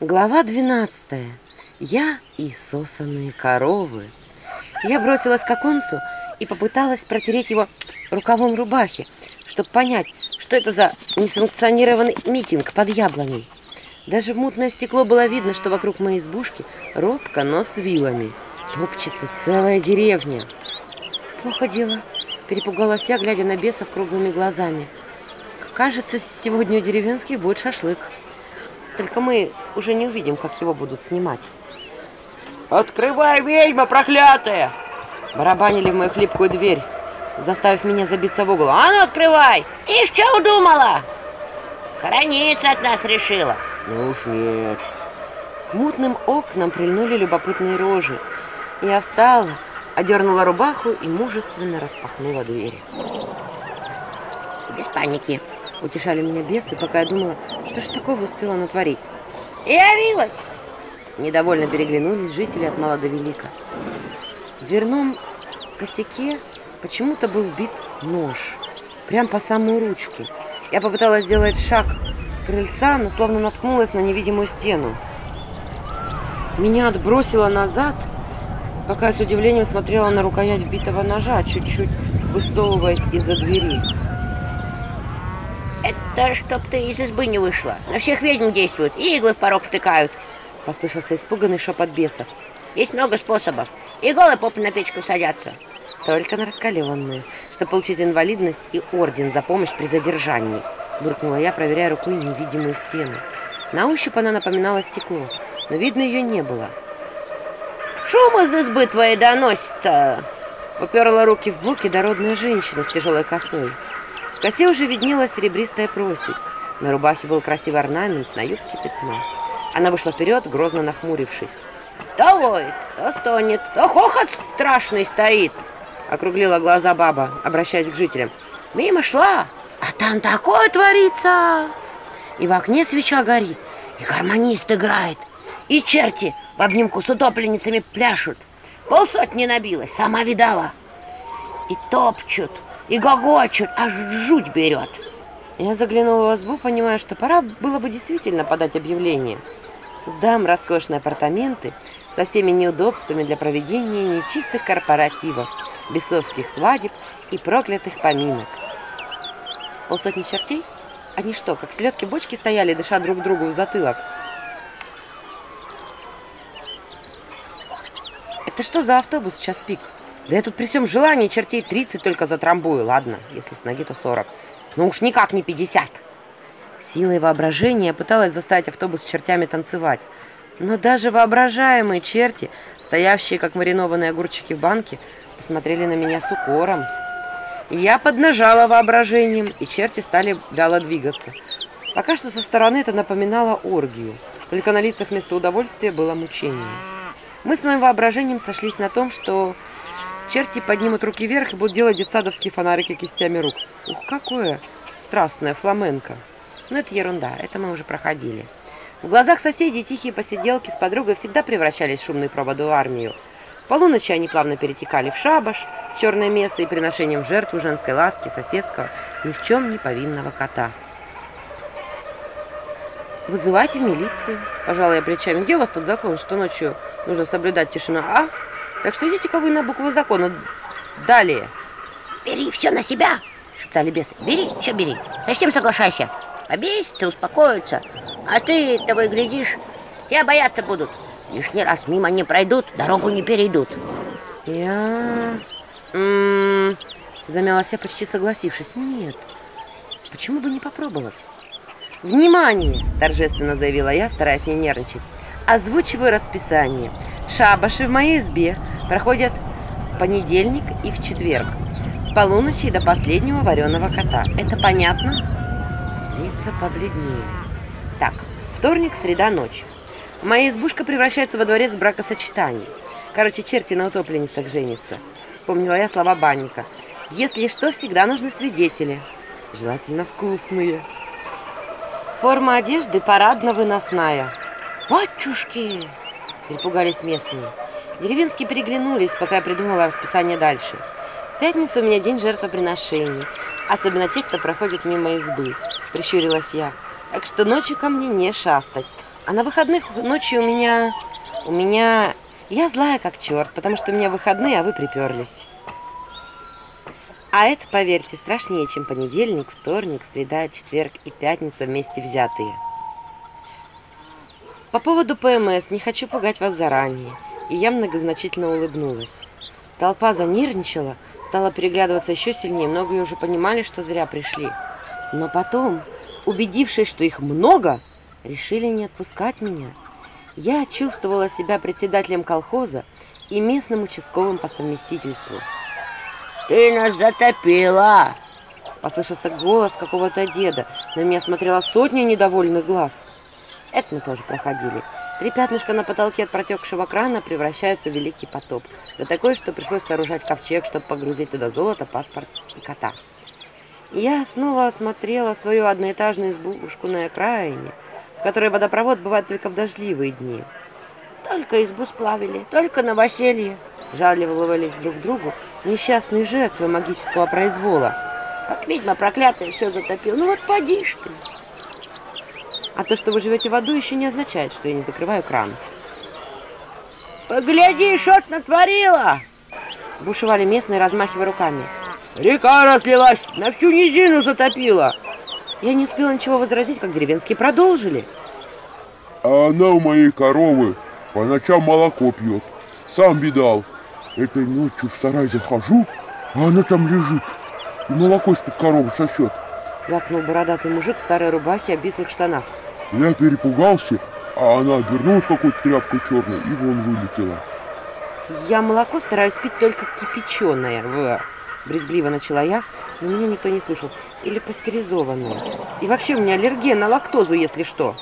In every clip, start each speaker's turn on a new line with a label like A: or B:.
A: Глава 12. Я и сосанные коровы. Я бросилась к оконцу и попыталась протереть его рукавом рубахи, чтобы понять, что это за несанкционированный митинг под яблоней. Даже в мутное стекло было видно, что вокруг моей избушки робко, но с вилами. Топчется целая деревня. Плохо дело. Перепугалась я, глядя на бесов круглыми глазами. Кажется, сегодня у деревенских будет шашлык. Только мы уже не увидим, как его будут снимать.
B: «Открывай, ведьма проклятая!»
A: Барабанили в мою хлипкую дверь, заставив меня забиться в угол.
B: «А ну, открывай! И что удумала? Схорониться от нас решила!»
A: «Ну уж нет!» К мутным окнам прильнули любопытные рожи. Я встала, одернула рубаху и мужественно распахнула дверь.
B: «Без паники!»
A: Утешали меня бесы, пока я думала, что ж такого успела натворить.
B: «Явилась!»
A: Недовольно переглянулись жители от мала до велика. В дверном косяке почему-то был вбит нож. Прям по самую ручку. Я попыталась сделать шаг с крыльца, но словно наткнулась на невидимую стену. Меня отбросило назад, пока я с удивлением смотрела на рукоять вбитого ножа, чуть-чуть высовываясь из-за двери.
B: Это чтоб ты из избы не вышла. На всех ведьм действуют, и иглы в порог втыкают.
A: Послышался испуганный шепот бесов.
B: Есть много способов. И голые попы на печку садятся.
A: Только на раскаленную, чтобы получить инвалидность и орден за помощь при задержании. Буркнула я, проверяя рукой невидимую стену. На ощупь она напоминала стекло, но видно ее не было.
B: Шум из избы твоей доносится.
A: Уперла руки в боки дородная женщина с тяжелой косой. В косе уже виднелась серебристая просить. На рубахе был красивый орнамент, на юбке пятно. Она вышла вперед, грозно нахмурившись.
B: То воет, то стонет, то хохот страшный стоит.
A: Округлила глаза баба, обращаясь к жителям.
B: Мимо шла, а там такое творится.
A: И в окне свеча горит,
B: и гармонист играет, и черти в обнимку с утопленницами пляшут. Полсотни набилось, сама видала. И топчут, и гогочут, аж жуть берет.
A: Я заглянула в избу, понимая, что пора было бы действительно подать объявление. Сдам роскошные апартаменты со всеми неудобствами для проведения нечистых корпоративов, бесовских свадеб и проклятых поминок. Полсотни чертей? Они что, как селедки бочки стояли, дыша друг другу в затылок? Это что за автобус сейчас пик? Да я тут при всем желании чертей 30 только затрамбую. Ладно, если с ноги, то 40. Но уж никак не 50. Силой воображения пыталась заставить автобус с чертями танцевать. Но даже воображаемые черти, стоявшие как маринованные огурчики в банке, посмотрели на меня с укором. Я поднажала воображением, и черти стали вяло двигаться. Пока что со стороны это напоминало оргию, только на лицах вместо удовольствия было мучение. Мы с моим воображением сошлись на том, что Черти поднимут руки вверх и будут делать детсадовские фонарики кистями рук. Ух, какое страстное фламенко. Но это ерунда, это мы уже проходили. В глазах соседей тихие посиделки с подругой всегда превращались в шумную проводу армию. Полуночи они плавно перетекали в шабаш, в черное место и приношением жертву женской ласки соседского, ни в чем не повинного кота. «Вызывайте милицию», – пожалуй, я плечами. «Где у вас тот закон, что ночью нужно соблюдать тишину, а?» Так что идите-ка вы на букву закона. Далее.
B: Бери все на себя, шептали бесы. Бери, все бери. Совсем соглашайся. Побесятся, успокоятся. А ты того и глядишь, тебя бояться будут. Лишний раз мимо не пройдут, дорогу не перейдут.
A: Я... М -м -м, замялась я, почти согласившись. Нет, почему бы не попробовать? «Внимание!» – торжественно заявила я, стараясь не нервничать. «Озвучиваю расписание. Шабаши в моей избе проходят в понедельник и в четверг. С полуночи до последнего вареного кота. Это понятно?» Лица побледнели. Так, вторник, среда, ночь. Моя избушка превращается во дворец бракосочетаний. Короче, черти на утопленницах женятся. Вспомнила я слова банника. Если что, всегда нужны свидетели. Желательно вкусные. Форма одежды парадно-выносная.
B: «Батюшки!»
A: – перепугались местные. Деревенские переглянулись, пока я придумала расписание дальше. Пятница у меня день жертвоприношений, особенно тех, кто проходит мимо избы, прищурилась я. Так что ночью ко мне не шастать, А на выходных ночью у меня... У меня... Я злая как черт, потому что у меня выходные, а вы приперлись. А это, поверьте, страшнее, чем понедельник, вторник, среда, четверг и пятница вместе взятые. По поводу ПМС не хочу пугать вас заранее. И я многозначительно улыбнулась. Толпа занервничала, стала переглядываться еще сильнее, многие уже понимали, что зря пришли. Но потом, убедившись, что их много, решили не отпускать меня. Я чувствовала себя председателем колхоза и местным участковым по совместительству.
B: Ты нас затопила.
A: Послышался голос какого-то деда. На меня смотрела сотня недовольных глаз. Это мы тоже проходили. Три пятнышка на потолке от протекшего крана превращаются в великий потоп. Да такой, что пришлось сооружать ковчег, чтобы погрузить туда золото, паспорт и кота. Я снова осмотрела свою одноэтажную избушку на окраине, в которой водопровод бывает только в дождливые дни.
B: Только избу сплавили, только новоселье.
A: Жалливо улыбались друг другу несчастные жертвы магического произвола.
B: Как ведьма проклятая все затопил. Ну вот поди ж ты.
A: А то, что вы живете водой, еще не означает, что я не закрываю кран.
B: Погляди, что ты натворила!
A: Бушевали местные, размахивая руками.
B: Река разлилась, на всю низину затопила.
A: Я не успела ничего возразить, как деревенские продолжили.
C: А она у моей коровы по ночам молоко пьет. Сам видал. Этой ночью в сарай захожу, а она там лежит. И молоко из-под коровы сосет.
A: Вякнул бородатый мужик в старой рубахе и обвислых штанах.
C: Я перепугался, а она обернулась какой-то тряпкой черной и вон вылетела.
A: Я молоко стараюсь пить только кипяченое. В. Брезгливо начала я, но меня никто не слушал. Или пастеризованное. И вообще у меня аллергия на лактозу, если что.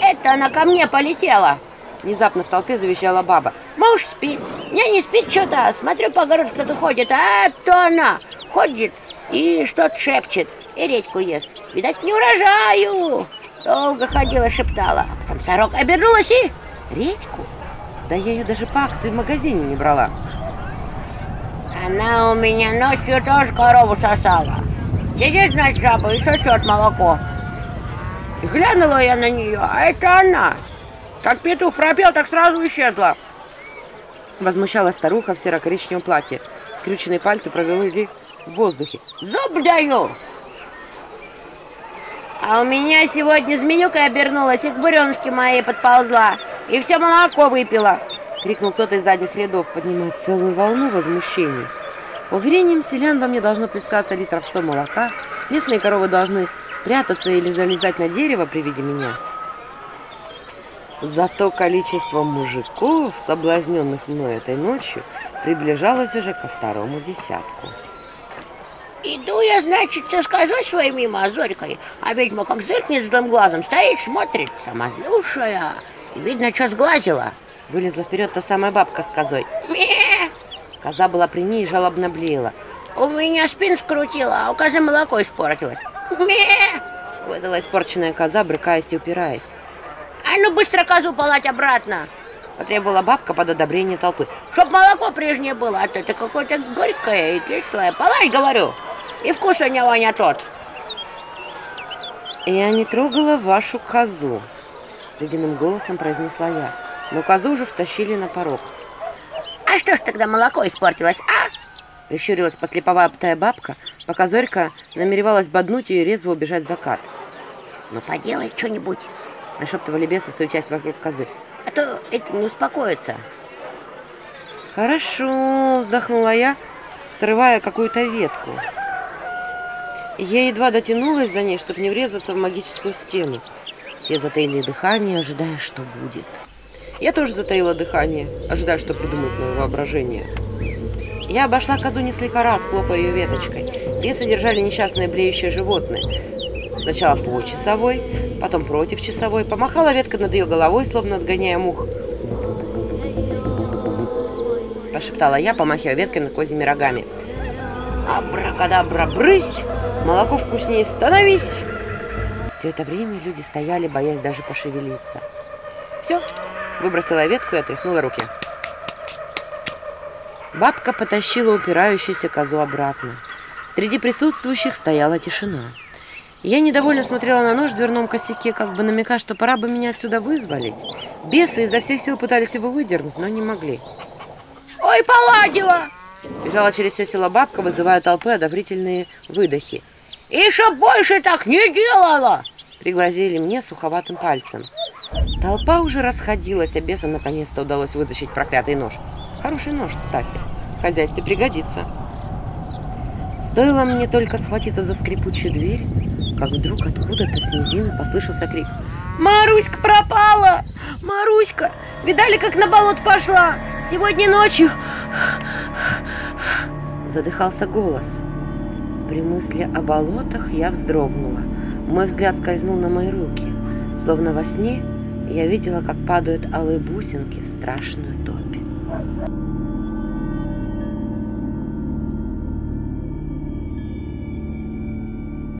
B: Это она ко мне полетела.
A: Внезапно в толпе завещала баба.
B: Муж спит. Не, не спит что-то. Смотрю, по городу кто-то ходит. А то она ходит и что-то шепчет. И редьку ест. Видать, не урожаю. Долго ходила, шептала. А потом сорок обернулась и...
A: Редьку? Да я ее даже по акции в магазине не брала.
B: Она у меня ночью тоже корову сосала. Сидит, значит, жаба и сосет молоко. И глянула я на нее, а это она. Как петух пропел, так сразу исчезла.
A: Возмущалась старуха в серо-коричневом платье. Скрюченные пальцы провели в воздухе.
B: Зуб даю! А у меня сегодня змеюка обернулась и к буренушке моей подползла. И все молоко выпила.
A: Крикнул кто-то из задних рядов, поднимая целую волну возмущений. По уверениям селян, во мне должно плескаться литров 100 молока. Местные коровы должны прятаться или залезать на дерево при виде меня. Зато количество мужиков, соблазненных мной этой ночью, приближалось уже ко второму десятку.
B: Иду я, значит, все скажу своей мимо Зорькой, а ведьма как зыркнет злым глазом, стоит, смотрит, сама злюшая, и видно, что сглазила.
A: Вылезла вперед та самая бабка с козой.
B: Ме!
A: Коза была при ней и жалобно блеяла.
B: У меня спин скрутила, а у козы молоко испортилось. Ме!
A: Выдала испорченная коза, брыкаясь и упираясь.
B: А ну быстро козу полать обратно!
A: Потребовала бабка под одобрение толпы.
B: Чтоб молоко прежнее было, а то это какое-то горькое и кислое. Полай, говорю! И вкус у него не тот.
A: Я не трогала вашу козу, ледяным голосом произнесла я. Но козу уже втащили на порог.
B: А что ж тогда молоко испортилось, а?
A: Прищурилась послеповатая бабка, пока Зорька намеревалась боднуть ее и резво убежать в закат.
B: Ну поделай что-нибудь,
A: нашептывали бесы, суетясь вокруг козы.
B: А то это не успокоится.
A: Хорошо, вздохнула я, срывая какую-то ветку. Я едва дотянулась за ней, чтобы не врезаться в магическую стену. Все затаили дыхание, ожидая, что будет. Я тоже затаила дыхание, ожидая, что придумает мое воображение. Я обошла козу несколько раз, хлопая ее веточкой. Бесы держали несчастное блеющее животное. Сначала по часовой, потом против часовой. Помахала ветка над ее головой, словно отгоняя мух. Пошептала я, помахивая веткой над козьими рогами. Абракадабра, брысь! Молоко вкуснее, становись! Все это время люди стояли, боясь даже пошевелиться. Все, выбросила ветку и отряхнула руки. Бабка потащила упирающуюся козу обратно. Среди присутствующих стояла тишина. Я недовольно смотрела на нож в дверном косяке, как бы намекая, что пора бы меня отсюда вызволить. Бесы изо всех сил пытались его выдернуть, но не могли.
B: Ой, поладила!
A: Бежала через все село бабка, вызывая толпы одобрительные выдохи.
B: И чтоб больше так не делала!
A: Пригрозили мне суховатым пальцем. Толпа уже расходилась, а бесам наконец-то удалось вытащить проклятый нож. Хороший нож, кстати. В хозяйстве пригодится. Стоило мне только схватиться за скрипучую дверь, как вдруг откуда-то с низины послышался крик.
B: Маруська пропала! Маруська! Видали, как на болот пошла? Сегодня ночью...
A: Задыхался голос. При мысли о болотах я вздрогнула. Мой взгляд скользнул на мои руки. Словно во сне я видела, как падают алые бусинки в страшную топь.